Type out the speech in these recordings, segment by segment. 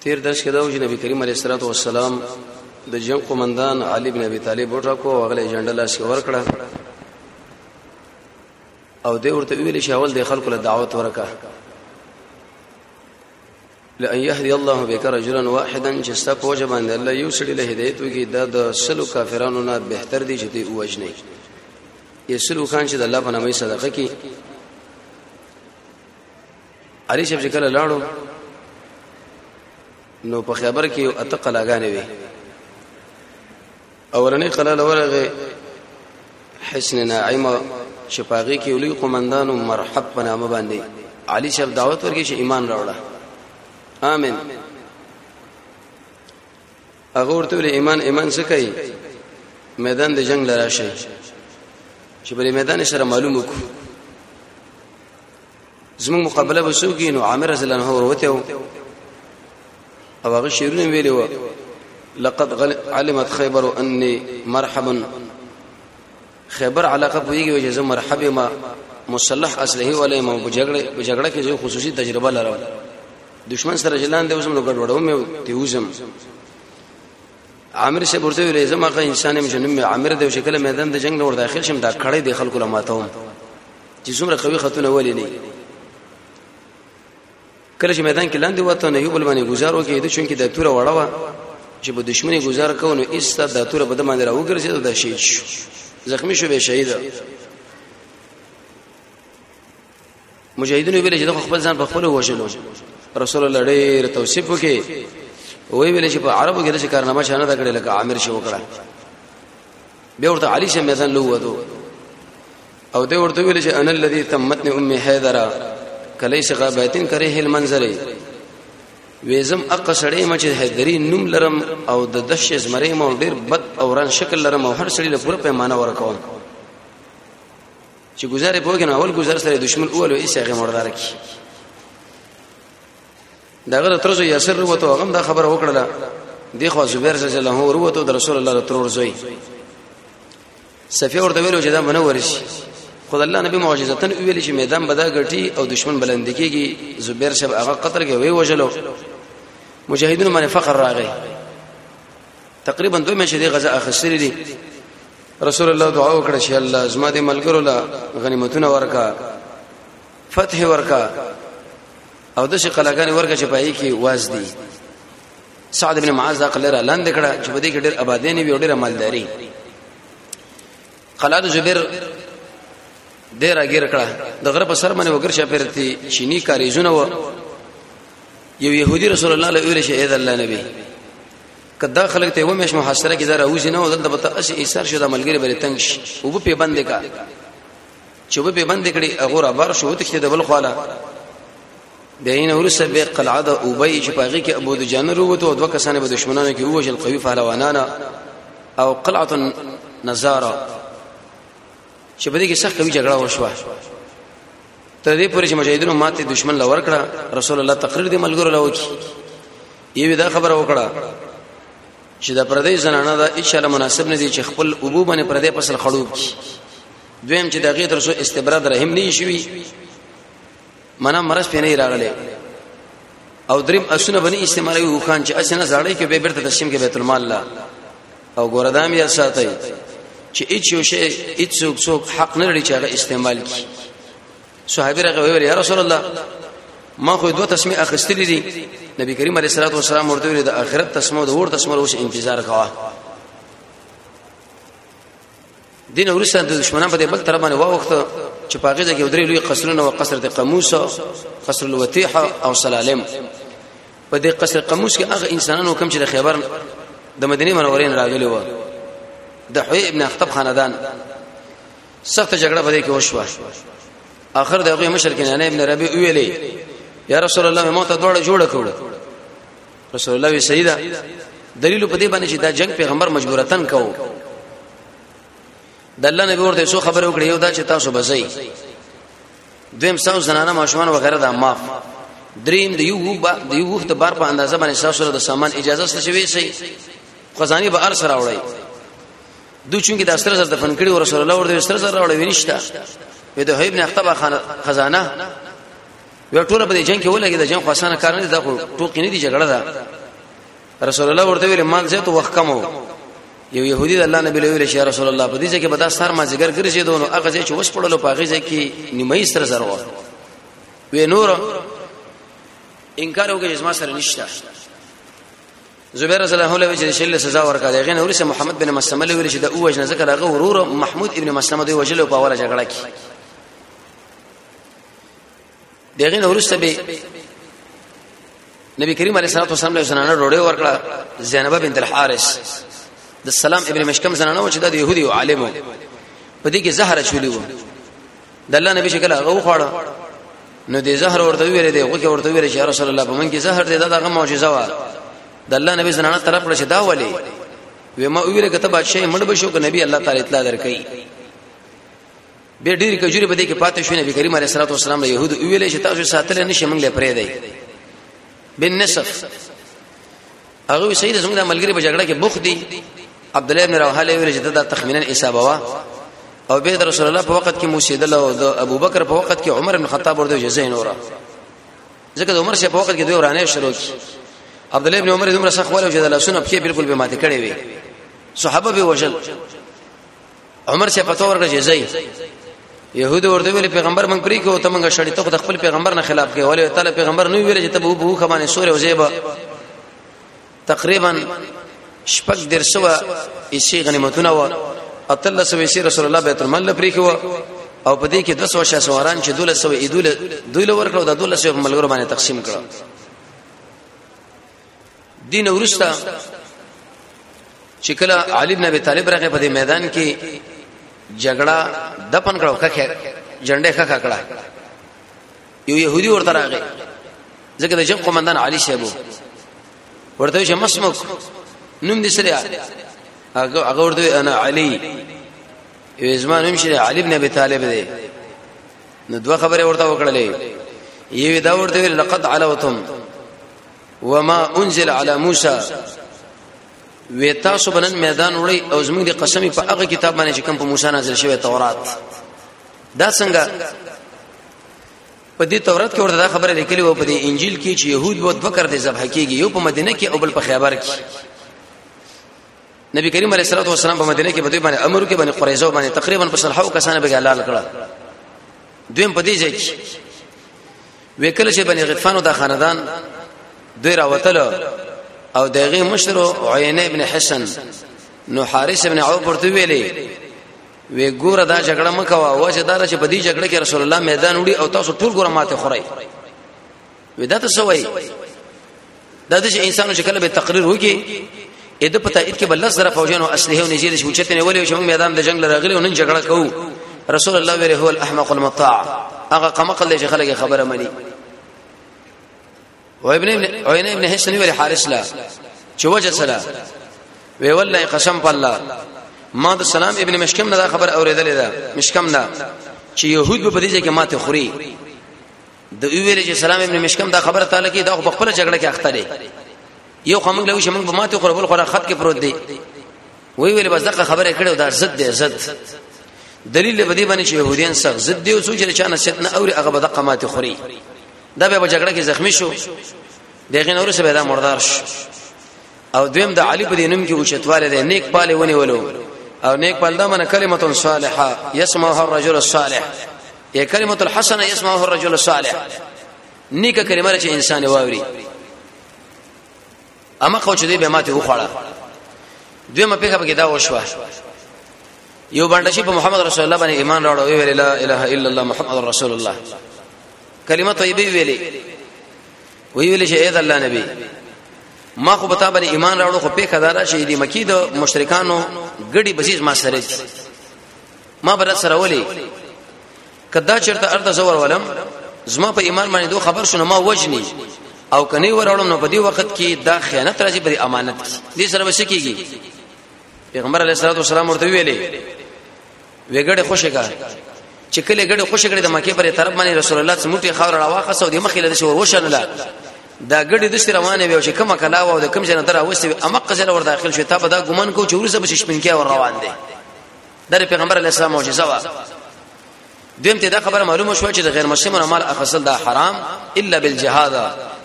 تیر درس کې دا و چې نبی کریم علیه الصلاه والسلام د جنگ قومندان علی بن ابي طالب وټاکو او غلې جنډه لاس کې ورکړه او دې ورته ویل چې اول د خلکو له دعوت ورکا لئن يهدي الله بك رجلا واحدا چې ستا په وجه باندې الله یو سړي له هدایت وکي دا د سلو کافرانو نه بهتر دي چې دی وجنه یې سلو خان چې د الله په نامه صدقه کوي علي شپ چې کله لاړو نو په خبر کې یو اته قلاګانې وي اولنې قلا لورغه حسن ناعمه چې پاغي کې ولي قومندانو مرحب په نامه باندې علي شپ دعوت ورکړي چې ایمان راوړه امين هغه ورته ول ایمان ایمان څه کوي میدان د جنگ لرا شي چې بری میدان سره معلوم وکړو زموږ مقابله وسوګي نو عامر رضی الله عنه وروته او هغه شیرونه ویلی و لقد علمت خیبر انی مرحبا خیبر علاقه پویږي وجه زه مرحب ما مصلح اصله ولې ما بجګړه بجګړه کې زه خصوصي تجربه لرم دشمن سره جلان دی اوسم نو ګډوډو مې تیوزم عامر شه ورته ویلې زما غا انسان يم جنم عامر دی شکل میدان د جنگ لور داخل شم دا کړې د خلکو لماتوم چې څومره قوي خاتون ولې نه کله چې میدان کې لاندې وته نه یو بل باندې گزار وکړي د چون کې د تور وړه وا چې په دشمنی گزار کو نو ایستا د تور په دمانه راوګرځي دا شهید شو زخمی شو به شهید مجاهدینو ویل چې دغه خپل ځان په خپل وژلو رسول الله ډېر توصیف وکي وی ویل چې په عربو کې د کارنامه شانه دا کړل لکه عامر شو کړه به ورته علي شه میدان لوته او دې ورته ویل چې انا الذي تمتني امي حيدرا کلیس غابتین کرے هل منظره ویزم اق سړی مچ حیدری نوم لرم او د دش زمری مو ډیر بد اوران شکل لرم او هر سړی له پوره پیمانه ورکوم چې گذر په وګنه اول گذر سره دشمن اول او ایسه غمردار کی دا غره ترزو یاسر وروته غم دا خبره وکړه دی خو زبیر رضی الله عنه وروته د رسول الله ترور زوی صفی ورته ویلو چې دا منور شي خدای الله نبی معجزتن ویل چې میدان بدا غټي او دشمن بلند کیږي زبیر صاحب هغه قتل کې وی وجلو مجاهدینو باندې فقر راغی تقریبا دوه میاشتې دی غزا اخستري دي رسول الله دعا وکړه چې الله زما دې ملګرو لا غنیمتونه ورکا فتح ورکا او د شي قلاګانې ورکا چې پای کې واز دي سعد بن معاذ عقل را لاندې کړه چې بده کې ډېر آبادې نه وي ډېر مالداري قلعه د زبیر ډیر اګیر کړه د غره په سر باندې وګر شه پرتی چینی کاریزونه و یو يهودي رسول الله له ویل شي اې الله نبی کدا خلک ته ومش محاصره کې زره اوس نه ودل د بت اس ایثار شو د ملګری بری تنگ شي او په بند کا چې په بند کړي هغه را بار شو ته د بل خواله دین ورسه به قلعه د ابی چې پاږي کې ابو دجانه وروته او دوه کسان به دشمنانو کې ووجل قوی فهلوانانا او قلعه نزارا چې په دې کې سخت قوی جګړه وشوه تر دې پورې چې مجاهدینو ماته دشمن لا ورکړه رسول الله تقریر دې ملګرو لا وکي یوه دا خبره وکړه چې دا پردې زنانه دا ان شاء الله مناسب نه دي چې خپل ابو باندې پردې فصل خړوب کی دویم چې دغه تر سو استبراد رحم نه شي منه مرز پینې راغله او دریم اسونه بنی استعمالوي وخان چې اسنه زړې کې به بیرته تسلیم کې بیت المال لا او ګوردام یې ساتي چې هیڅ یو شی هیڅ څوک حق نه لري چې هغه استعمال کړي صحابه راغی ویل یا رسول الله ما خو دوه تسمه اخستلې دي نبی کریم علیه الصلاه والسلام ورته ویل د اخرت تسمه د ور تسمه اوس انتظار کاوه دین ورسره د دشمنان په بل تر باندې واوخت چې په هغه ځای کې درې لوی قصرونه او قصر د قموس قصر الوتیح او سلالم په دې قصر قموس کې هغه انسانانو کوم چې د خیبر د مدینه منورې راغلي و د حوی ابن اخطب خاندان سخت جګړه په دې کې وشوه اخر دغه مشر کنانه ابن ربی ویلې یا رسول الله مو ته دوړه جوړه کړو رسول الله سیدا دلیل په دې باندې چې دا جنگ پیغمبر مجبورتن کو د الله نبی ورته څو خبره وکړه یو دا چې تاسو بځای دویم ساو زنانه ماشومان وغیرہ دا معاف دریم د یو وب د یو وخت بار په اندازه باندې تاسو سره د سامان اجازه څه شوی سي خزاني به ارس راوړی دوی چې د استر سره دفن کړي او رسول الله ورته استر سره راوړی وینښت وې د هیب نه اختبا خزانه یو ټول په دې جنگ کې ولګي د جنگ خاصانه کار نه دا خو ټوکی نه دی جګړه ده رسول الله ورته ویل مال زه ته وخت کمو یو يهودي د الله نبی له ویل شي رسول الله په دې چې بدا سر ما زګر ګرځي دونو هغه چې وس پړلو په هغه کې نیمه سره زر و وی نور انکار وکړي چې ما سره نشته زبیر رضی الله عنه چې شل سزا ورکړه دغه نه ورسه محمد بن مسلمه له ویل چې د اوج نه ذکر هغه ورور محمود ابن مسلمه دی وجلو په اوله جګړه کې دغه نو ورسته به نبی کریم علیه الصلاه والسلام له زنانه روړې ورکړه زینب بنت الحارث د سلام ابن مشکم زنانه و چې د يهودي عالم په دې کې زهره چولې و د الله نبی شکل هغه خوړه نو دې زهر ورته ویل دی غوږی ورته ویل چې رسول الله په من کې زهر دی دا دغه معجزه و د الله نبی زنانه طرف کړه چې دا ولي و ما ویل کته بادشاہ مړ بشو ک نبی الله تعالی اطلاع درکې به ډیر کجوري بده کې پاتې شو نبی کریم علیه الصلاه والسلام له يهود ویلې چې تاسو ساتل نه شي موږ له پرې دی بن نصف هغه سید زموږ د ملګری په جګړه کې بوخ دی عبد الله بن رواحه له ویل چې دا تخمینا حساب وا او به رسول الله په وخت کې موسیدل او د ابوبکر په وخت کې عمر بن خطاب ورته جزې نورا ځکه د عمر شه په وخت کې دوی ورانه شروع کی عبد الله بن عمر دومره سخت ولو چې د لاسونو په کې بالکل به ماته کړې وي صحابه به وجل عمر شه پتو ورکړه چې زئی يهود ورته ویل پیغمبر مونږ پرې کو ته مونږ شړې ته خو د خپل پیغمبر نه خلاف کې ولې تعالی پیغمبر نو ویل چې ته بو خمانه سورې او زیبا تقریبا شپږ درسو ایشي غنیمتونه و اتل سو ایشي رسول الله بیت المال پرې کو او په دې کې 200 شې سواران چې دوله سو ایدول دوله ورکړو د دوله سو ملګرو باندې تقسیم کړو دین ورستا چې کله علي بن ابي طالب راغی په دې میدان کې جګړه دپن کړو کخه جنډه خخه کړه یو يهودي ورته راغی ځکه د جنگ قومندان علي شیبو ورته چې مسموک نوم دې سره هغه هغه ورته انا علي یو زمان هم شری علي بن ابي طالب دی نو دوه خبره ورته وکړلې یو دا ورته لقد علوتم وما انزل على موسى وی تاسو بنن میدان وړي او زموږ د قسمی په هغه کتاب باندې چې کوم په موسی نازل شوی تورات دا څنګه په دې تورات کې ورته دا خبره لیکلې و په دې انجیل کې چې يهود وو دوه کړ دې ذبح کېږي یو په مدینه کې او بل په خیبر کې نبی کریم علیه الصلاه والسلام په مدینه کې په دې باندې امر کې باندې قریزه باندې تقریبا په سلحو کسانه به حلال کړه دویم په دې ځای کې وکړه چې بني غطفان او د خاندان دوی راوتل او دغه مشر عینه ابن حسن نو حارث ابن عوف ورته ویلې وی ګوره دا جګړه مکوا وجه دا چې په دې جګړه کې رسول الله میدان وړي او تاسو ټول ګوره ماته خورای وی دا ته سوای دا د انسانو چې کله به تقریر وږي اې د پتا ات کې بل سره فوجانو اسلحه او نجیل چې وچته نه ولې شوم میدان د جنگ لراغلی او نن جګړه کوو رسول الله ویره هو الاحمق المطاع هغه قمقل چې خلک خبره مني و ابن عینه ابن حسن ویره حارث لا چې وجه سره وی والله قسم په الله ما د سلام ابن مشکم نه دا خبر اوریدلې ده مشکم نه چې يهود په دې کې ماته خوري د ویل چې سلام ابن مشکم دا خبره تعالی کې دا خو خپل جګړه کې اخته دی یو خمنګ له شمنګ په ماته خو بل خو خط کې پروت دی وی ویل بس دغه خبره کړو دا زد دی زد دلیل به دی باندې چې يهوديان سخت زد دی او سوچ لري چې نه ست نه اوري هغه به د قمات خوري دا به جګړه کې زخمی شو دغه نور سره به دا مردار شو او دویم د علی په دینم کې اوچتواله ده نیک پاله ونی ولو او نیک پاله ده من کلمه صالحه يسمعها الرجل الصالح یا کلمه الحسنه يسمعها الرجل الصالح نیکه کلمه چې انسان واوري اما خو چې دې به ماته وخړه دویمه پیغه به دا وشوه یو باندې چې په محمد رسول الله باندې ایمان راوړ وی ویل لا اله الا الله محمد رسول الله کلمه طیبه ویلې وی ویل شي اې الله نبی ما خو به تا باندې ایمان راوړو خو په خدای راشي دي مکی د مشرکانو ګډي بسیز ما سره دي ما بر سره ولي کدا چرته ارته زور ولم زما په ایمان باندې دوه خبر شونه ما وجني او کني وراړم نو په دې وخت کې دا خیانت راځي په امانت کې دې سره وسکیږي پیغمبر علیه الصلاه والسلام ورته ویلي وګړي خوشی کا چې کله ګړي خوشی کړي د مکه پر طرف باندې رسول الله صلی الله علیه وسلم خاور راواخه سو د مخې له شور وشن لا دا ګړي د شته روانه وي چې کومه کلا او د کوم جنت راوستي امق ځل ور داخل شو تا به دا ګمن کو چې ورسه بشش پنکې ور روان دي د پیغمبر علی السلام معجزه وا دیم ته دا خبره معلومه شو چې د غیر مسلمان مال اخصل دا حرام الا بالجهاد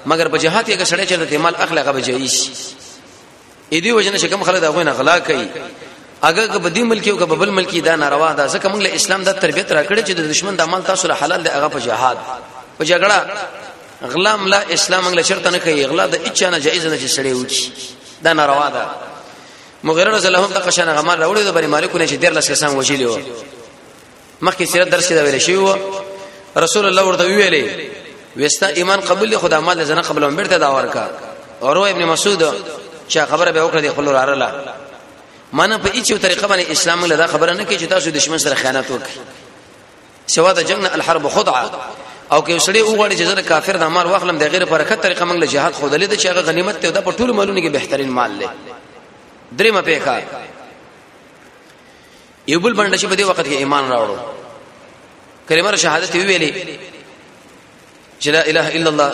مگر په جهاد کې سړی چې د مال اخلاقه بجایش اې دی وجنه چې کوم خلک دا غوینه غلا کوي اگر که بدی ملکی او که بل ملکی دا ناروا ده ځکه موږ له اسلام د تربیت راکړي چې د دشمن د عمل تاسو له حلال دی هغه په جهاد په جګړه غلا ملا اسلام موږ له شرط نه کوي غلا د اچا نه جایز نه چې سړی وچی دا ناروا ده مغیره رضی الله عنه تقشن غمال راوړي د بری مالکونه چې ډیر لس کسان وجلی و مخکې سیرت درس دا ویل شوی و رسول الله ورته ویلې وستا ایمان قبول خدا مال زنه قبول هم برته دا ورکا اورو ابن مسعود چې خبره به وکړه د خپل راراله مانه په هیڅ طریقه باندې اسلام له دا خبره نه کوي چې تاسو دشمن سره خیانت وکړي سوا د جنگ الحرب خدعه او که وسړي وګړي چې زره کافر د مال واخلم د غیر پر خطر طریقه موږ له جهاد خو دلې د چې هغه غنیمت ته د په ټول مالونو کې بهترین مال لې درې مپېخا یو بل باندې چې په دې وخت کې ایمان راوړو کلمه شهادت ویلې چې لا اله الا الله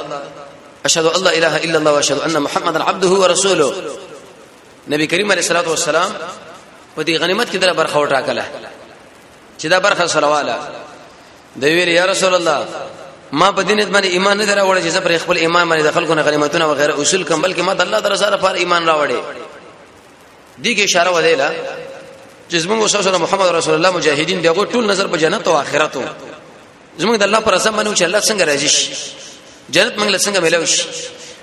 اشهد ان لا اله الا الله واشهد ان محمدا عبده ورسوله نبی کریم علیه الصلاه والسلام په دې غنیمت کې دغه برخه وټاکله چې دا برخه سرواله دی ویل یا رسول الله ما په دینت باندې ایمان نه دراوړ چې زه پر خپل ایمان باندې د خلکو نه غنیمتونه وغیره اصول کوم بلکې ما د الله تعالی سره پر ایمان راوړې دیګه اشاره ودیلا چې زموږ صلی الله محمد رسول الله مجاهدین دغه ټول نظر په جنت او آخرت وو زموږ د الله پر رسم باندې چې الله څنګه راضي شي جنت موږ له څنګه ملو شي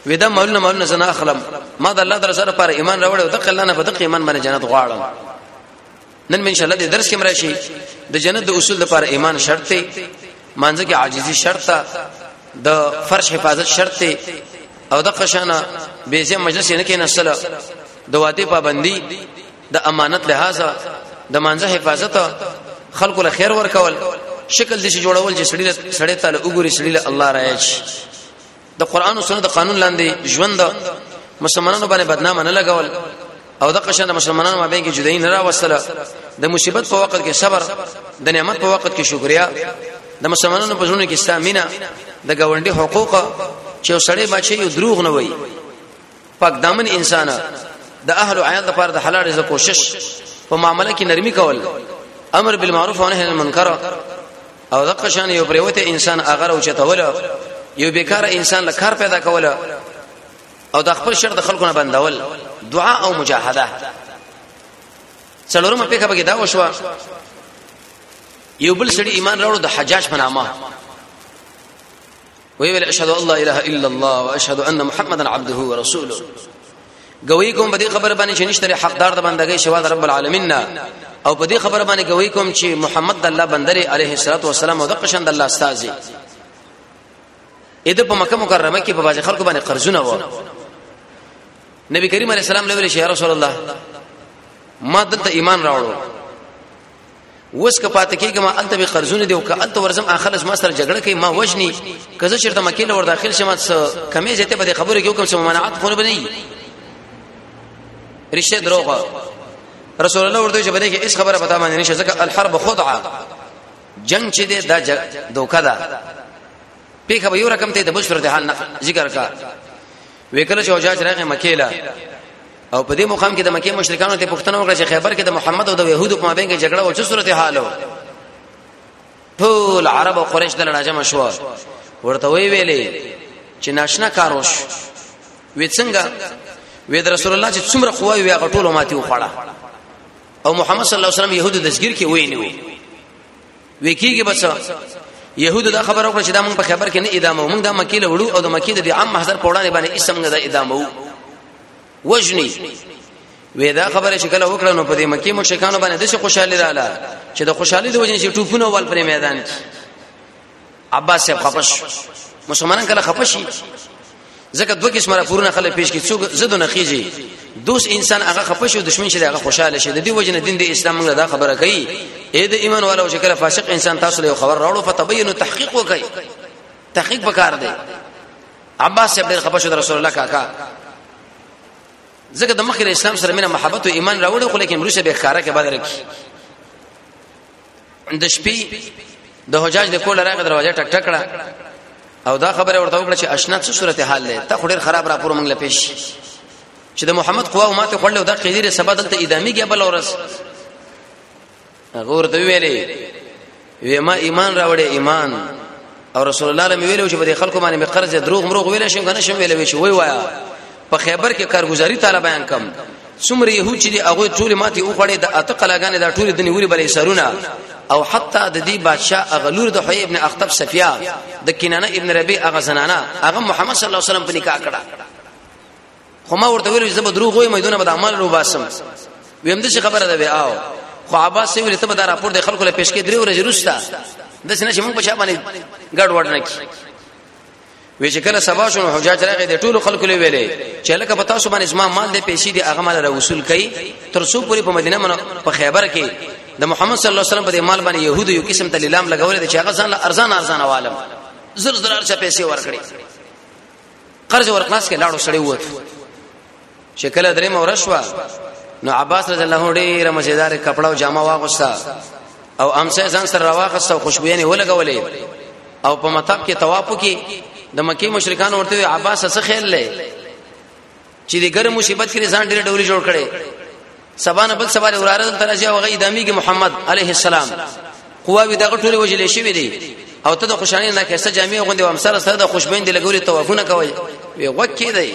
ودا مولنا مولنا زنا اخلم ما د الله در سره پر ایمان راوړ او د الله نه په دغه ایمان باندې جنت غواړم نن ان شاء الله د درس کې مرشي د جنت د اصول لپاره ایمان شرط دی مانځه کې عاجزي شرط ده د فرش حفاظت شرط دی او د قشانه به زم مجلس نه کې نسله د واده پابندي د امانت لحاظه د مانځه حفاظت خلکو له خیر ورکول شکل دې جوړول چې سړی سړی تعالی وګوري سړی له الله راځي د قران او سنت قانون لاندې ژوند مسلمانانو باندې بدنامه نه لګول او د قشن مسلمانانو مابین کې جدای نه راوستله د مصیبت په وخت کې صبر د نعمت په وخت کې شکریا د مسلمانانو په ژوند کې استامینه د ګاونډي حقوق چې سړی بچي یو دروغ نه وایي پاک دامن انسان د اهل عیال د پاره د حلال رزق کوشش په معاملې کې نرمي کول امر بالمعروف او نهي عن المنکر او دغه شان یو پریوته انسان اگر او چتول یو بیکار انسان له کار پیدا کول او د خپل شر د خلکو نه بندول دعا او مجاهده څلورمه پیخه بګی دا وشو یو بل سړي ایمان راوړو د حجاج په نامه وی ویل اشهد الله اله الا الله واشهد ان محمدا عبده ورسوله گوی کوم په دې خبره باندې چې نشته حقدار د بندګۍ شوا د رب العالمین نه او په دې خبره باندې گوی کوم چې محمد الله بندری علیه الصلاۃ والسلام او د قشن د الله استاد دی اده په مکه مکرمه کې په باز خلکو باندې قرضونه و نبی کریم علیه السلام له ویل شي رسول الله ما دلته ایمان راوړو وس که پات کېږم الته به قرضونه دی او که الته ورزم اخلص ما سره جګړه کوي ما وجني که زه چیرته مکه لور داخل شم کمې زته به خبرې کوم چې مناعت خو نه بني رشته دروغه رسول الله ورته چې بده کې اس خبره پتا باندې نشه ځکه الحرب خدعه جنگ چې ده دا دوکه ده پیخه به یو رقم ته د بشرت حال نه ذکر کا وکړه چې حجاج راغی مکه لا او په دې مقام کې د مکه مشرکانو ته پښتنه وکړه چې خیبر کې د محمد او د يهودو په مابین کې جګړه او څه صورت حال و ټول عرب او قریش دلته راجم شو ورته وی ویلې چې ناشنا کاروش وې څنګه وې د رسول الله چې څومره قوه وي هغه ټول ماتي وخړه او محمد صلی الله علیه وسلم يهودو دسګیر کې وې نه وي وکیږي بس يهودو دا خبره وکړه چې دا موږ په خبر کې نه ادامه موږ دا مکی له وړو او د مکی د عام محضر په وړاندې باندې اسم نه دا ادامه وو وجني وې دا خبره چې کله وکړه نو په دې مکی مشکانو باندې د خوشحالي رااله چې د خوشحالي د وجې چې ټوپونه وال پر میدان کې عباس صاحب خپش مسلمانان کله خپشي ځکه دوه قسمه راپورونه خلک پیش کی څوک زده نه خيږي دوس انسان هغه خپش او دشمن شي هغه خوشاله شي د دې وجنه دین د اسلام موږ دا خبره کوي اې د ایمان والو چې کله فاسق انسان تاسو له خبر راوړو فتبینوا تحقیق وکړي تحقیق پکار دی عباس صاحب ډېر خپش د رسول الله کاکا ځکه د مخکې اسلام سره مینه محبت او ایمان راوړو خو لیکن روسه به ښکارا کې بدر کی د شپې د حجاج د کول راغی دروازه ټک ټک کړه او دا خبره ورته وکړه چې آشنا څه صورت حال لري ته خوري خراب راپور مونږ لپیش چې د محمد قوا او ماته خړل دا قیدیر سبا دلته ادامي کې بل ورس هغه ورته ویلې وې ما ایمان راوړې ایمان او رسول الله لم ویلو چې په خلکو باندې می قرض دروغ مروغ ویل شي کنه شم ویل شي وای وایا په خیبر کې کارګزاري طالبان کم څومره يهود چې هغه ټول ماتي او خړې د اته قلاګانې د ټول د نیولې بلې سرونه او حتی د دې بادشاه اغلور د حی ابن اخطب صفیا د کینانه ابن ربی اغه زنانه اغه محمد صلی الله علیه وسلم په نکاح کړه خو ما ورته ویل چې زه به دروغ وایم دونه به د عمل رو باسم ویم د څه خبره ده به آو خو عباس ویل ته به دا راپور د خلکو له پیش کې درې ورځې روستا د سینې چې موږ په شابه باندې ګډ وډ نه کی وی چې کله سبا شون حجاج راغی د ټولو خلکو له ویلې چې لکه پتا شو باندې اسما مال دې پیسې دې هغه مال را وصول کړي تر څو پوری په مدینه منو په خیبر کې د محمد صلی الله علیه وسلم په مال باندې يهودو یو قسم ته لیلام لګولې چې هغه ځان ارزان ارزان عالم زر زر ارزه پیسې ورکړي قرض ورخلاص کې لاړو سړی ووت چې کله درې مور شو نو عباس رضی الله ډیره مزیدار کپڑا او جامه واغوستا او امسه ځان سره راواخست او خوشبوینه ولګولې او په مطب کې طواف کې د مکی مشرکان ورته عباس څه خیال لې چې د ګرم مصیبت کې ځان ډېر ډولي جوړ کړي سبانه بل سبا له وراره ترجه او غي دامي کې محمد عليه السلام قواوی دغه ټول وجلې شوی دی او ته د خوشحالي نه کیسه جامع غوندې وم سره سره د خوشبین دی لګولې توافونه کوي وی وکی دی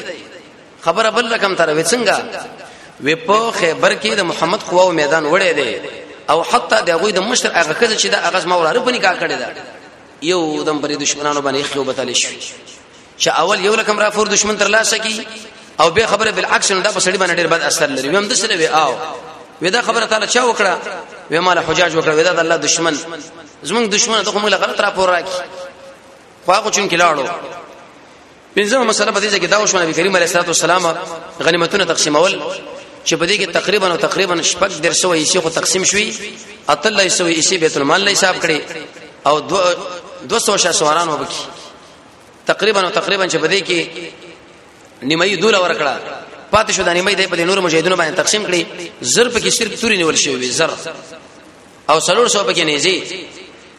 خبره بل رقم تر وې څنګه وی په خیبر کې د محمد قواو میدان وړې دی او حتی د غوی د مشر هغه کزه چې د اغاز موراره په نکاح کړی دا یو دم پرې دشمنانو باندې خو بتل شي چې اول یو لکم را فور دشمن تر لاسه کی او به خبره بالعکس نه دا په سړي باندې ډېر بد اثر لري ویم د سره وی آو ودا خبره تعالی چا وکړه وې مال حجاج وکړه ودا د الله دشمن زمونږ دشمن ته موږ غلط راپور راکی خو هغه چون کلاړو پنځمه مسله په دې کې دا وشو نبی کریم علیه الصلاه والسلام غنیمتونه تقسیمول چې په دې کې تقریبا او تقریبا شپږ درسو یې خو تقسیم شوي اتل یې سوې یې بیت المال نه حساب کړي او 200 شاسواران وبکی تقریبا او تقریبا چې بده کې نیمه دوله ورکړه پاتې شو د نیمه د په نور مجاهدونو باندې تقسیم کړي زر په کې صرف توري نیول شوی وي زر او سلور سو په کې نيزي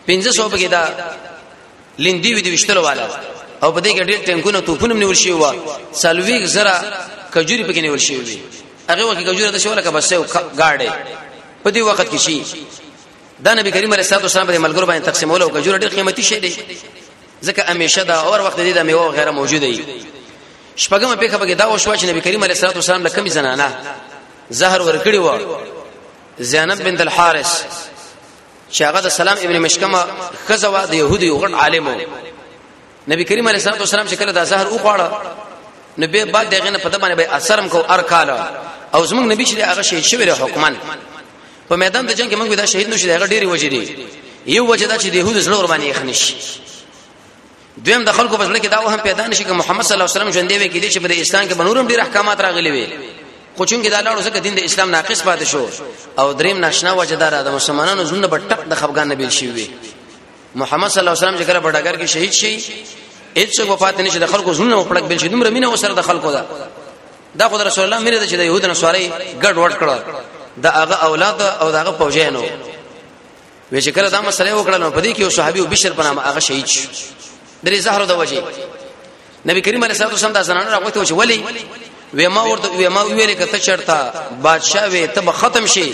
1500 په کې دا لیندی وی د وشتلو والا او په دې کې ډېر ټینګونه توپونه نیول شوی و سلوي زرا کجوري په کې نیول شوی وي هغه وخت کجوره د شوله کا بس یو گاډه په دې وخت کې شي دا نبی کریم علیه الصلاه والسلام په ملګرو باندې تقسیمول او کجوره ډېر قیمتي شی دی ځکه همیشه دا اور وخت دې د میوه غیره موجوده وي شپږمه پیخه بګه دا وشو چې نبی کریم علیه الصلاه والسلام لکه می زنانه زهر ورکړي و زینب بنت الحارث چې هغه د سلام ابن مشکمه خزوا د يهودي یو غټ عالم و نبی کریم علیه الصلاه والسلام چې کله دا زهر او خواړه نو به بعد دغه نه پته باندې به اثرم کو ارکاله او زمونږ نبی چې هغه شي شوی حکمن په میدان د جنگ کې موږ دا شهید نشو دا ډېری وجې دي یو وجه دا چې د يهودو زړه ور باندې اخنش دویم د خلکو په ځل کې دا وهم پیدا نشي چې محمد صلی الله علیه وسلم ژوندې وي کې دي چې په اسلام کې بنورم ډېر احکامات راغلي وي خو چونګې دا لاړو ځکه دین د اسلام ناقص پاتې شو او دریم ناشنا وجدار د مسلمانانو زړه په ټپ د خفقان نبیل شي وي محمد صلی الله علیه وسلم چې کله په ډګر کې شهید شي هیڅ وفات نشي د خلکو زړه په پړک بل شي دومره مینه وسره د خلکو ده دا خدای رسول الله مینه ده چې د يهودو نصاري ګډ وډ کړو دا هغه اولاد او دا هغه پوجینو وی چې کله دا مسله وکړه نو پدې کې یو صحابي او بشر په نامه هغه شهید شو درې زهرو د وجه نبی کریم علیه الصلاه والسلام دا زنانه راغوته چې ولی وی ما ورته وی ما ویل کته چرتا بادشاہ وی ته ختم شي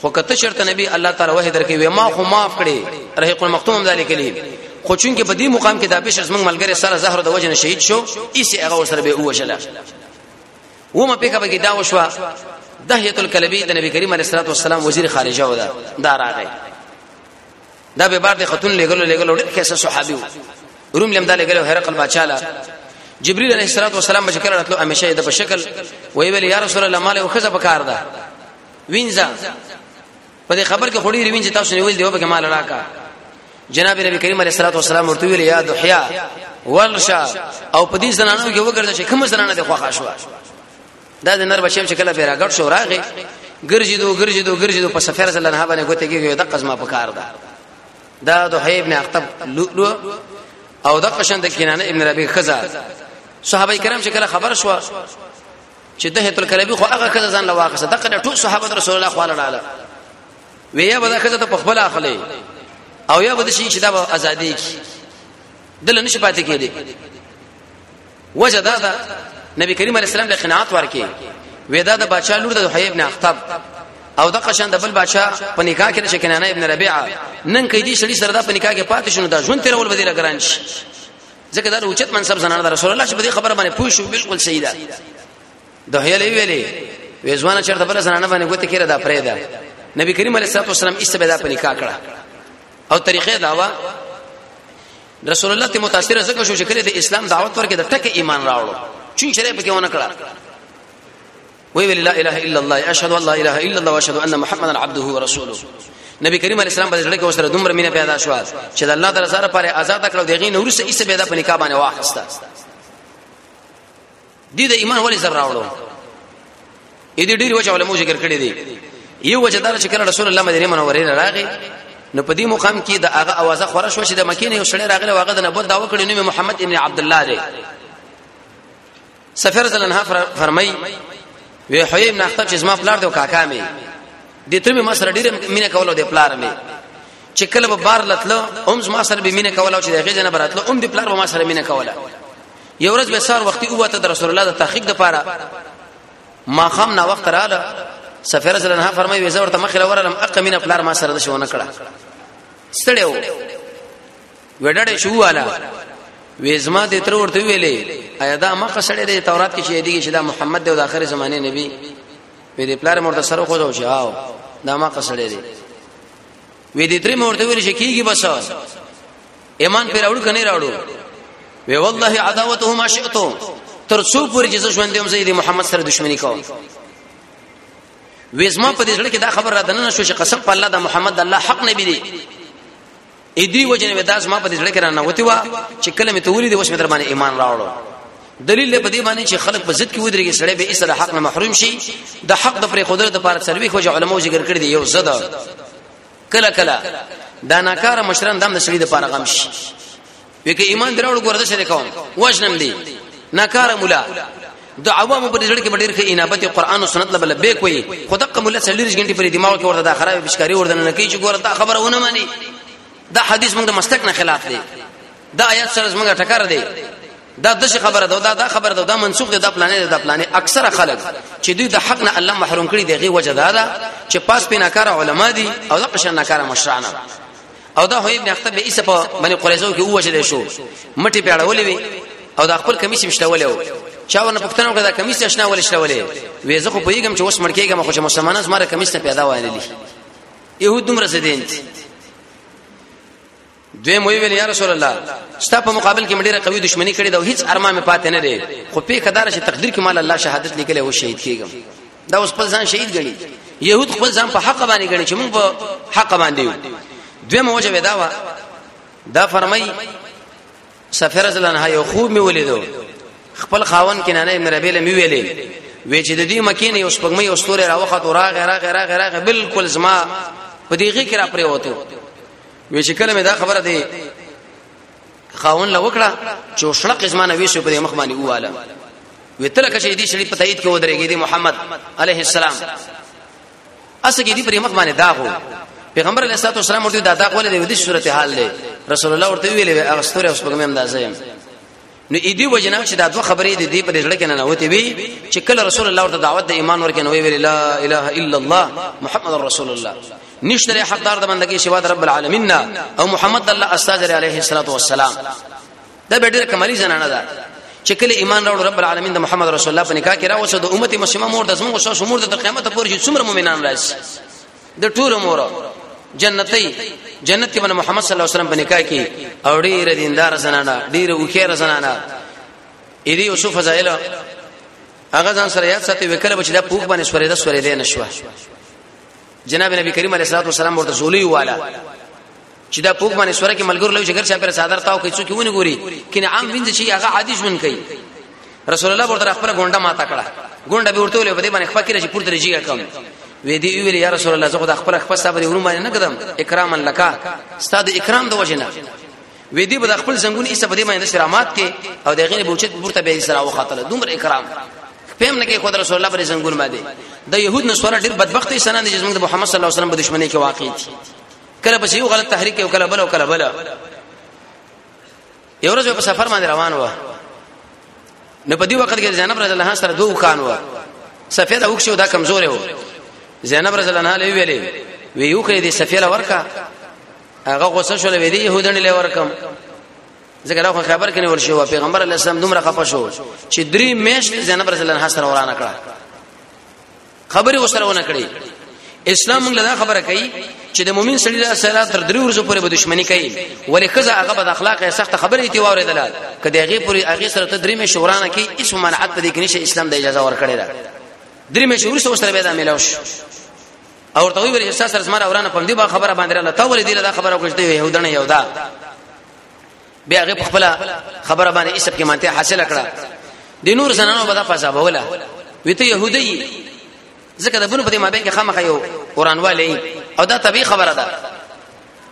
خو کته شرط نبی الله تعالی وه درکې وې ما خو معاف کړي رحیق المختوم هم ذالک لی خو چون کې په دې مقام کې دا بشر زمنګ ملګری سره زهر د وجنه شهید شو ایسه هغه سره به وشله و ما پیکه بګی دا وشوا دهیت الکلبی د نبی کریم علیه الصلاه والسلام وزیر خارجه ودا دا راغی دا به بار د خاتون لګلو لګلو ډېر کیسه صحابي روم لم دا لګلو هرقل بچاله جبريل عليه الصلاه والسلام بشکل راتلو همیشه د بشکل وی ویل یا رسول الله مال او خزه بکار ده وینځه په دې خبر کې خوري وینځه تاسو نیول دی وبکه مال راکا جناب نبی کریم علیه الصلاه والسلام ورته ویل یا دحیا ورشا او په دې زنانو کې وګرځه چې کوم زنانه د خوښه شو دا د نر بچیم چې کله پیرا ګټ شو راغی ګرځي دو ګرځي دو ګرځي دو په سفر صلی الله باندې ګوتې کېږي د قزما په کار ده دا د حیب نه اختب لؤلؤ او د قشند کینانه ابن ربی خزا صحابه کرام چې کله خبر شو چې دهیت الکلبی خو هغه کله ځان لواخصه دغه ټول صحابه رسول الله صلی الله علیه ویا به دا کله ته په خپل اخلي او یا به شي چې دا به ازادي کی دل نشي پاتې کېدی وجه دا ده نبی کریم علیه السلام له قناعت ورکې ودا د بادشاہ لور د حیب نه اختب او د قشان د بل بادشاہ په نکاح کې چې کنانه ابن ربيعه نن کې دي شړي سره د په نکاح کې پاتې شونه د ژوند تیرول بدیل ګران شي ځکه دا اوچت منصب زنانه رسول الله چې په دې خبره باندې پوه شو بالکل صحیح ده د هیلې ویلې وېزوانه چرته بل زنانه باندې ګوت کېره دا پرې ده نبی کریم علیه الصلاه والسلام ایسته به دا په نکاح کړه او طریقې دا وا رسول الله ته متاثر زکه شو چې کله د اسلام دعوت ورکړي د ټکه ایمان راوړو چون شریعت کې ونه کړه وی ویل لا اله الا الله اشهد ان لا اله الا الله واشهد ان محمدا عبده ورسوله نبی کریم علیه السلام په ځړه کې وسره دومره مینه پیدا شو چې د الله تعالی سره پر آزاد کړو دغه نور څه ایسه پیدا په نکاح باندې واخسته دي د ایمان ولې زر راوړو اې دې ډیر وجه علماء ذکر کړی دی یو وجه دا چې کله رسول الله مدینه منوره نه راغی نو په دې مقام کې د هغه اوازه خوره شو چې د مکینه یو سړی راغلی واغه د نبوت داوا کړی نو محمد ابن عبد الله دی سفر زلنها فرمای وی حییم ناخته چې زما پلار دی او کاکا می د تر می مسره ډیر مینه کوله د پلار می چې کله به بار لتلو هم زما سره به مینه کوله او چې دغه جن براتلو هم د پلار به ما سره مینه کوله یو ورځ به سار وختي اوته د رسول الله د تحقیق د پاره ما خام نا وخت رااله سفیر سره نه فرمایي وزه ورته مخ لورلم اقمن پلار ما سره د شونه کړه ستړیو وډړې شو والا وېزما دې تر ورته ویلې ایا دا مخه سړې دې تورات کې شې دي چې دا محمد دی او د اخر زمانه نبی وې دې پلار مرته سره خو دا شاو دا مخه سړې دې وې دې تر مرته ویل شي کیږي بس ایمان پر اورو کني راوړو وې والله عداوتهم اشئتو تر څو پورې چې ژوند هم زید محمد سره دښمنی کوم وېزما په دې ځل کې دا خبر را دننه شو چې قسم په الله د محمد الله حق نبی دی اې دی وجنه به داس ما په دې ځړه کې رانه وتی وا چې کله مې ته ولې د وښ مې در باندې ایمان راوړو دلیل په دې باندې چې خلک په ضد کې ودرېږي سړی به اسره حق نه محروم شي د حق د پرې قدرت لپاره سروي خو علماء ذکر کړی دی یو زده کله کله دا ناکاره مشران دم د سړي لپاره غم شي وکه ایمان دراوړ ګورځه شری کوم وژنم دی ناکاره مولا د عوامو په ډېر کې ډېر کې انابت قرآن او سنت لبل به کوي خدای کوم له سړي رجګنټي پر دماغ کې ورته دا خراب بشکاري ورته نه کوي چې ګوره دا خبره ونه مانی دا حدیث موږ د مسلک نه خلاف دی دا آیات سره موږ ټکر دی دا د څه خبره ده دا دا خبره ده دا منسوخ ده دا پلانې ده دا پلانې اکثره خلک چې دوی د حق نه الله محروم کړي دغه وجه ده چې پاس پیناکار علما دي او د قشناکار مشرانه او دا هو ابن اختب به عیسی په باندې قریزو کې ووجل شو مټي پیړولې وي او دا خپل کمیس مشتولې و چا ونه پښتنو کړه دا کمیس شنه ولې شلولې وې زه خو پویګم چې اوس مړکېګم خو چې مسلمانان زما کمیس نه پیدا وایلی يهود دومره زدين دوی مو ویل یا رسول الله ستا په مقابل کې مډیره قوي دښمنی کړې دا هیڅ ارمان مې پاتې نه دی خو په قدار چې تقدیر کې مال الله شهادت لیکلې او شهید کېږم دا اوس خپل ځان شهید غني يهود خپل ځان په حق باندې غني چې موږ په حق باندې یو دوی موجه ودا وا دا فرمای سفر رضی الله عنه یو خوب می ولیدو خپل خاون کې نه ابن ربیل می ویلې وې چې د دې مکې نه اوس پګمې اوس تورې راوخت او راغه راغه راغه راغه بالکل زما په دې غي کې را پرې وته وې چې کله مې دا خبره دی خاون له وکړه چې شړق زمانه ویشه په مخ باندې واله وتل کشه دې شړې په تایید کې ودرېږي دې محمد عليه السلام اسه کې دې پر مخ باندې داغو پیغمبر علیه الصلاه والسلام ورته دا داغ ولې دې صورت حال له رسول الله ورته ویلې هغه ستوره اوس په کوم اندازې نو اې دی وجنه چې دا دوه خبرې دې دې په دې ځړ کې نه نوته وي چې کله رسول الله ورته دعوت د ایمان ورکې نو ویل لا اله الا الله محمد رسول الله نشتر حقدار د بندگی سوا د رب العالمین نه او محمد الله استاذ علیه الصلاۃ والسلام دا به ډېر کمالي زنانه ده چې کله ایمان راوړ رب العالمین د محمد رسول الله په نکاح کې راوسه د امت مسلمه مور د زموږ شاو شمور د قیامت پورې چې څومره مؤمنان راشي د ټول مور جنتی جنت کې باندې محمد صلی الله علیه وسلم په نکاح کې او ډېر دیندار زنانه ډېر وکړه زنانه اې دې یوسف فضائل هغه ځان سره یاد ساتي وکړه چې دا پوښ باندې سورې ده سورې ده نشوه جناب نبی کریم علیه الصلاه والسلام ورته زولي والا چې دا پوک باندې سره کې ملګر لوي چې ګر چا پر صادر تاو کوي څوک ونه ګوري کینه عام وینځ چې هغه عادي ژوند کوي رسول الله ورته خپل ګونډه ماته کړه ګونډه به ورته ولې په دې باندې خپل کې چې پورته رجیګه کم وې دی ویل یا رسول الله زه خو د خپل خپل صاحب ورو باندې نه کدم اکرام لکا استاد اکرام د وجنه وې دې به خپل زنګون ایسه په دې باندې شرامات کې او دغه نه بوچت پورته به سره وختل دومره اکرام پم نه کې خدای رسول الله پر زنګون باندې د يهود نه سره ډېر بدبختي سره د جسم د محمد صلی الله علیه وسلم په دشمنی کې واقع دي کله په یو غلط تحریک او کله بل او کله بل یو ورځ په سفر باندې روان و نو په دې وخت کې زینب رضی الله سره دوه کان و سفیر او شو دا کمزور و زینب رضی الله عنها ویلې وی یو کې دې سفیر ورکا هغه غوسه شو لوي دي يهودني لور کم ځکه راخو خبر کني ورشي او پیغمبر علی السلام دومره خپه شو چې درې میش زینب رسول الله سره ورانه کړه خبري وسره ونه کړی اسلام موږ له خبره کوي چې د مؤمن سړي له سره تر درې ورځې پورې به دښمنی کوي ولې خزه هغه بد اخلاق سخت خبرې دی واورېدل کله هغه پورې هغه سره تدرې مې شورانه کې هیڅ منعت پدې کې نشه اسلام د اجازه ورکړې ده درې مې شور سره به دا ملاوش او ورته ویل چې ساسر زما اورانه پم دی با خبره باندې رااله تا ولې دی دا خبره کوښته وي يهودنه يهودا بیا هغه خپل خبره باندې ایسب کې مانته حاصل کړه د نور زنانو بدا فزا بوله ویته يهودي ځکه د بنو په دې مابین کې خامخ یو قرانوالې او دا طبي خبره ده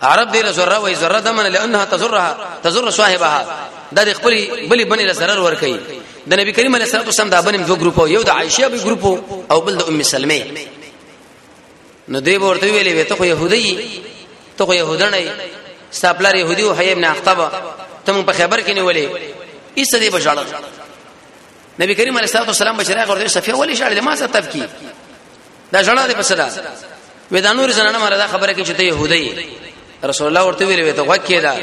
عرب دې لزره وای زره د من لانها تزرها تزر صاحبها دا د خپل بلی بنې له zarar ور کوي د نبی کریم علیه الصلاه والسلام دا بنې دوه ګروپ یو د عائشه به ګروپ او بل د ام سلمې نو دې ورته ویلې وې ته خو يهودي ته خو يهودنه ستاپلار يهودي او حي ابن اخطب تم په خبر کې نیولې ایسه دې بشاړه نبی کریم علیه الصلاه والسلام بشراغ ورته صفیه ولې شاړې ما څه تب کی دا ژړا دې پسدا وې دا نور زنانه ماره دا خبره کې چې ته يهودي رسول الله ورته ویل وې ته غوږ کې دا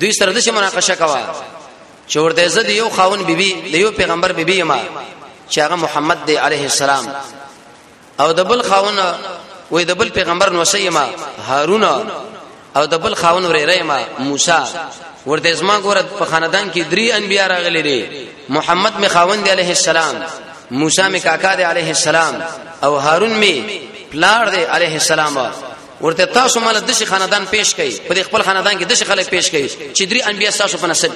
دوی سره د مناقشه کوا چې ورته زه د یو خاون بیبي د یو پیغمبر بیبي ما چې هغه محمد دی عليه السلام او د بل خاون وې د بل پیغمبر نو سیما هارون او د بل خاون ورېره ما موسی ورته زما ګور په خاندان کې درې انبیا راغلي دي محمد می خاون دی عليه السلام موسی می کاکا دی عليه السلام او هارون می پلار دی عليه السلام ورته تاسو مال د شي خاندان پیش کړي په خپل خاندان کې د شي خلک پیش کړي چې درې انبیا تاسو په نسب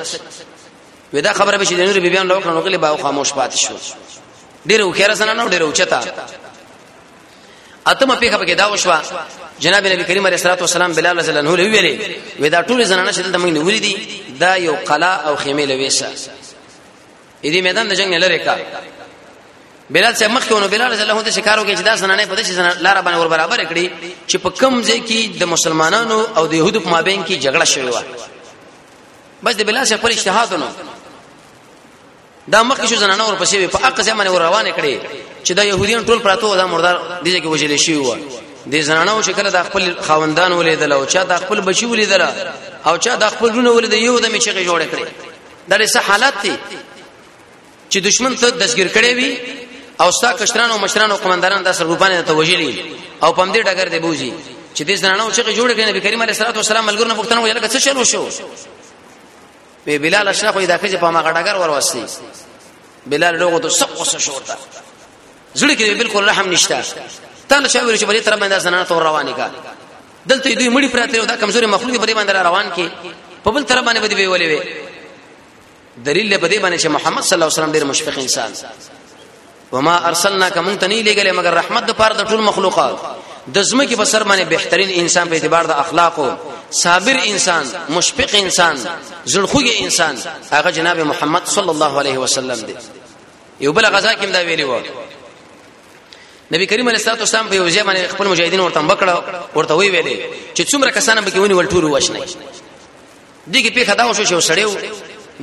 ودا خبره به شي د نور بیبيان لوکړه نو غلي باو خاموش پاتې شو ډیره وکړه سنانو ډیره اوچتا اتمه پیخه پکې دا وشوه جناب نبی کریم علیه الصلاه والسلام بلال رضی الله عنه ویلې وې دا ټول زنانه چې دلته موږ نیولې دي دا یو قلا او خیمه لويسه اې دې میدان د جنگ نه لری کا بلال صاحب مخ کېونو بلال رضی الله عنه شکارو کې چې دا زنانه په دې چې لار باندې ور برابر کړي چې په کم ځای کې د مسلمانانو او د يهودو په مابین کې جګړه شوې و بس د بلال صاحب پر اجتهادونو دا مخکې شو زنانه ور پسې په حق ځای باندې ور روانه کړي چې دا يهوديان ټول پراتو دا مردار دي چې وجلې شي و د زنانو شکل د خپل خاوندان ولیدل او چا د خپل بچي ولیدل او چا د خپل رونه ولید یو د میچغه جوړ کړي دا لري حالت دي چې دشمن ته دسګر کړي وي او ستا کشران او مشران او قومندانان د سرګوپانه ته وجلي او پم دې ډګر دی بوزي چې د زنانو شکل جوړ کړي نبی کریم علیه الصلاه والسلام ملګرو نه پښتنو یې لکه څه شروع شو وی بلال شاه خو دا کچې په ما غډګر وروستي بلال لوګو ته سب قصه شورتا زړه کې بالکل رحم نشته تا نه چا ویل چې بلې تر باندې زنانه تور روانې کا دلته دوی مړي پراته دا کمزوري مخلوق په دې باندې روان کې په بل تر باندې به ویلې وي دلیل په دې باندې چې محمد صلی الله علیه وسلم ډېر مشفق انسان وما ارسلناک مونږ ته نه لګلې مګر رحمت د پاره د ټول مخلوقات د زمکه په سر باندې بهترین انسان په اعتبار د اخلاقو صابر انسان مشفق انسان زړخوږي انسان هغه جناب محمد صلی الله علیه وسلم دی یو بل غزا کې دا ویلی و نبی کریم علیه الصلاه والسلام په یوځای باندې خپل مجاهدین ورته وکړه ورته وی ویلې چې څومره کسان به کې ونی ولټور وښنه دي کې په خدا وشو شو سړیو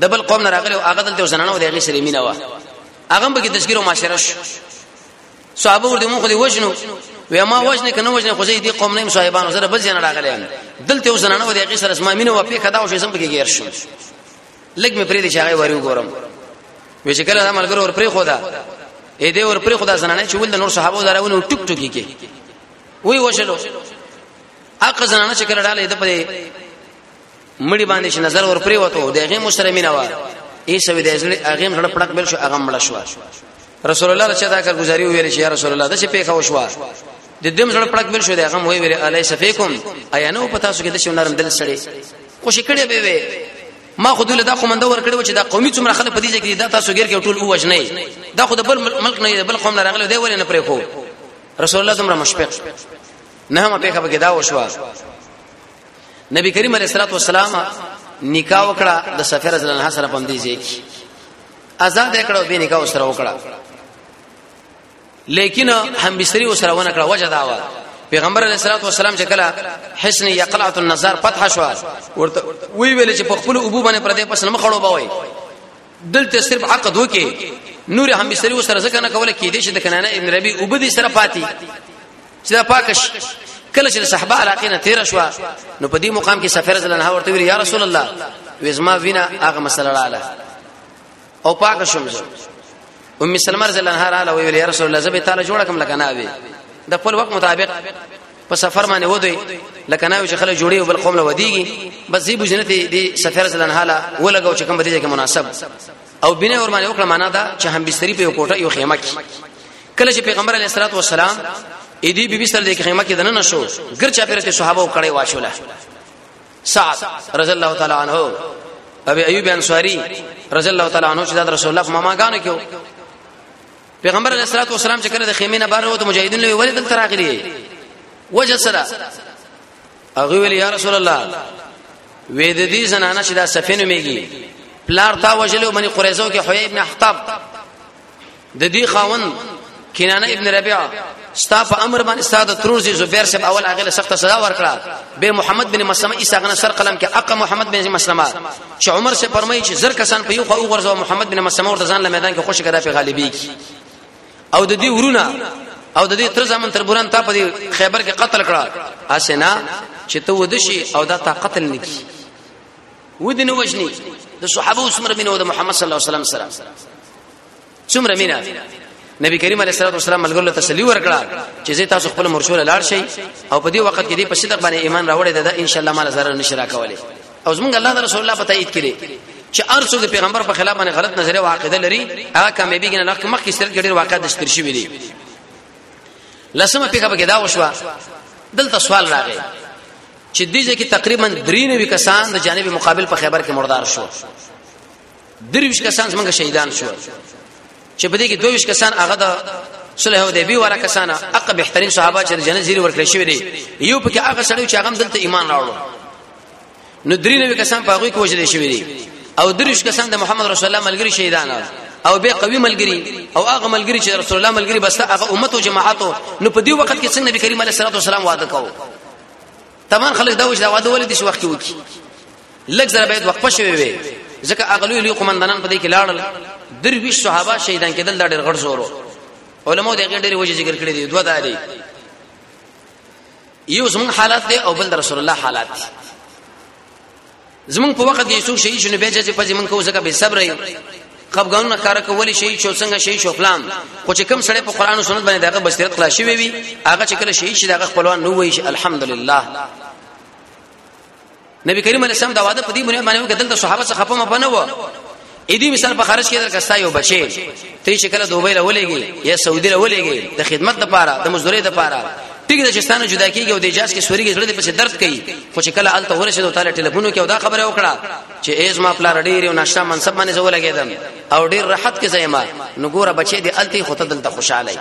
د بل قوم نه راغلی او هغه دلته زنانه و د هغه سره مینه و هغه به کې تشکیل او معاشره شو صحابه ورته مونږ دې وژنو وې ما وژنې کنه وژنې خو دې قوم نه صاحبانو سره بس نه راغلې دلته اوس نه نو دې سره اسما مينه وپې خدا او شې سم کې غیر شو لګ مې پرې دې شاغې وری وګورم وې چې کله عمل ګرو ور پرې خدا اې دې ور پرې خدا زنانه چې ول نور صحابه دراونه ټک ټکی کې وی وشلو اقزنانه چې کله ډاله دې په مړی باندې چې نظر ور پریوتو دغه مسلمانه و ایسه وی د ازل هغه مړ پړک بل شو هغه مړ شو رسول الله چې دا کار گزاري ویل چې یا رسول الله دا چې پیښه وشوه د دم سره پړک بل شو دی هغه وی ویل علی سفیکم ایا نو پتا سو کې د شو نرم دل سړی خوشی کړي به وي ما خو دله دا قومنده ور کړو چې دا قومي څومره خلک په دې ځای کې دا تاسو غیر کې ټول اوج نه دا خو د بل ملک نه بل قوم نه راغله دی ولې نه پرې خو رسول الله تمره مشفق نه ما په خبره کې دا وشوه نبی کریم علیه الصلاه والسلام نکاح وکړه د سفر رضی الله سره پم دي ځکه آزاد کړه به نکاح سره وکړه لیکن هم بسری سره ونه کړه وجه دا و پیغمبر علیه الصلاه والسلام چې کله حسن یقلعه النظر فتح شو ورته وی ویل چې په خپل ابو باندې پردې پس نه مخړو بوي دلته صرف عقد وکي نور هم بسری سره ځکه نه کوله کې دې چې د کنانه ابن ربی ابو دې سره پاتې چې دا پاک شي کله چې صحابه علاقه نه تیر شو نو په دې مقام کې سفر زلن ها ورته ویل یا رسول الله وزما وینا هغه مسله رااله او پاک شوم ام سلمہ رضی الله عنها رااله ویل یا رسول الله زبې تعالی جوړ کوم لکه نه وي د خپل وخت مطابق په سفر باندې ودی لکه ناوی چې خلک جوړي او بل قوم له ودیږي بس زی بجنت دی سفر زلن حالا ولګو چې کوم بدیږي مناسب او بنه ور باندې وکړه معنا دا چې هم بستری په کوټه یو خیمه کې کله چې پیغمبر علیه الصلاۃ والسلام اې دې بیبي سره د خیمه کې دننه شو ګر چا پیرته صحابه او کړي واشوله سعد رضی الله تعالی عنہ ابي ايوب انصاري رضی الله تعالی عنہ چې د رسول الله په ماماګانو کې پیغمبر علیه الصلاۃ والسلام چې کله د خیمه نه بار وته مجاهدین له ولې دلته راغلي وجه سره هغه ویل یا رسول الله وې د دې زنانه چې دا سفینه میږي پلار تا وجلو منی قریزو کې حوی ابن احطب د دې خاوند کینانه ابن ربيعه ستا په امر باندې ستا د تروزي زبیر صاحب اول هغه له سخت سزا ورکړه به محمد بن مسلمه عیسی غنه سر قلم کې اقا محمد بن مسلمه چې عمر سے فرمایي چې زر کسان په یو خو غرزو محمد بن مسلمه ورته ځان له میدان کې خوشی کړه په غالبي کی او د دې ورونه او د دې تر زمون تر بوران تا په خیبر کې قتل کړه اسنه چې ته ودشي او دا تا قتل نکي ودی نو وجنی د صحابه عمر مينو د محمد صلی الله علیه وسلم سره څومره مینا نبی کریم علیه الصلاه والسلام ملګرو ته تسلی ورکړه چې زه تاسو خپل مرشول لاړ شي او په دې وخت کې دې په صدق باندې ایمان راوړی دا ان شاء الله مال zarar نشرا کوله او زمونږ الله د رسول الله په تایید کړي چې ارسو د پیغمبر په خلاف باندې غلط نظریه او عقیده لري هغه کامیابی ګنه لکه مخکې سره ګډیر واقع د شتر شي ویلي لسمه پیغه به دا وشوه دلته سوال راغی چې دې ځای کې تقریبا 93 کسان د جانب مقابل په خیبر کې مردار شو درویش کسان زمونږ شهیدان شو چې په دې کې دویش کسان هغه د صلح او دیبی ورا کسان اق بهترین صحابه چې جنت زیری ورکړی شوی دی یو پکې هغه سړی چې هغه دلته ایمان راوړو نو درې نوې کسان په هغه کې وژل شوی دی او درویش کسان د محمد رسول الله ملګری شهیدان او به قوي ملګری او هغه ملګری چې رسول الله ملګری بس هغه امت او جماعت نو په دې وخت کې څنګه نبی کریم علیه الصلاه والسلام وعده کوو تمام خلک دا وایي چې واده ولې دې شي وخت کې وکی لږ زره باید وقفه شوي وي ځکه اغلوی لوی قومندانان په دې کې لاړل درویش صحابه شهیدان کېدل دا ډېر غړ زورو علماء دې ډېر وجه ذکر کړی دی دوه دا دی یو زمون حالات دی او بل رسول الله حالات دی زمون په وخت کې څوک شهید شونه به چې په زمون کو زکه به صبر یو خپګانونه کار کولی شي چې څنګه شي شو فلان خو چې کم سړی په قران او سنت باندې دغه بصیرت خلاص شي وي هغه چې کله شي شي دغه خپلوان نو وي الحمدلله نبی کریم علیه السلام دا وعده په دې باندې باندې کتل د صحابه څخه په مپنه و اې دې مثال په خارج کې درکا ستا یو بچي ته چې کله دوبۍ له ولېږي یا سعودي له ولېږي د خدمت لپاره د مزدوري لپاره ټیګ د چستانو جدا کیږي او د اجازه کې سوري کې زړه په درد کوي خو چې کله الته ورسېد او تعالی ټلیفون کې او دا خبره وکړه چې ایز ما پلا رډي ریو ناشتا منصب باندې زو لګیدم او ډیر راحت کې زېما نو ګوره بچي دې الته خو ته دلته خوشاله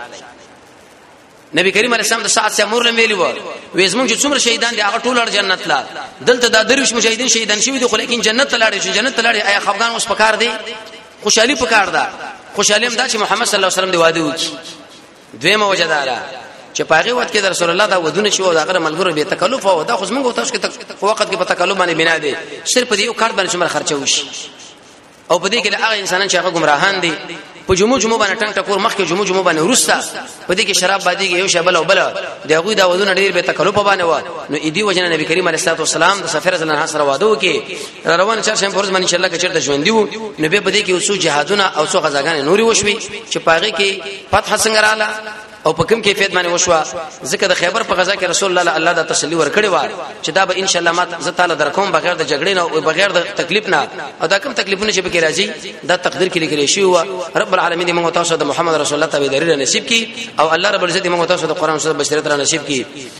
نبی کریم علیه السلام د سعد سره مور لمېلی و وې زمونږ چې څومره شهیدان دي هغه ټول جنت لا دلته دا درویش مجاهدین شهیدان شوی دي خو لیکن جنت ته لاړ شي جنت ته لاړ ایا خفغان اوس پکار دی خوشحالي پکار ده خوشحالي هم دا چې محمد صلی الله علیه وسلم دی واده وکړي دویمه وجه دا ده چې پاغه وخت کې رسول الله دا ودونه شو دا غره ملګرو به تکلف او دا خو زمونږ تاسو کې وخت کې په تکلف باندې بنا دي صرف دې یو کار باندې څومره خرچه وشي او په دې کې هغه انسانان چې هغه گمراهان دي په جمعو جمعو باندې ټنګ ټکور مخکې جمعو جمعو باندې ورستا په دې کې شراب باندې یو شبل او بل د هغه دا ودونه ډیر به تکلف باندې و نو ایدی وجنه نبی کریم علیه الصلاه والسلام د سفر زنه حاصل وادو کې روان چر شم فرض باندې ان شاء الله کچرته ژوند دی نو به په دې کې اوسو جهادونه او څو غزاګان نوري وشوي چې پاغه کې فتح څنګه رااله او په کوم کیفیت باندې وشو ځکه د خیبر په غزا کې رسول الله الله دا تسلی ورکړي و چې دا به ان شاء الله مات زه تعالی درکوم بغیر د جګړې نه او بغیر د تکلیف نه او دا کوم تکلیفونه چې به کې راځي دا تقدیر کې لیکل شوی و رب العالمین موږ تاسو د محمد رسول الله تابعداري نصیب کړي او الله رب العزت موږ تاسو د قران سره بشریت را نصیب کړي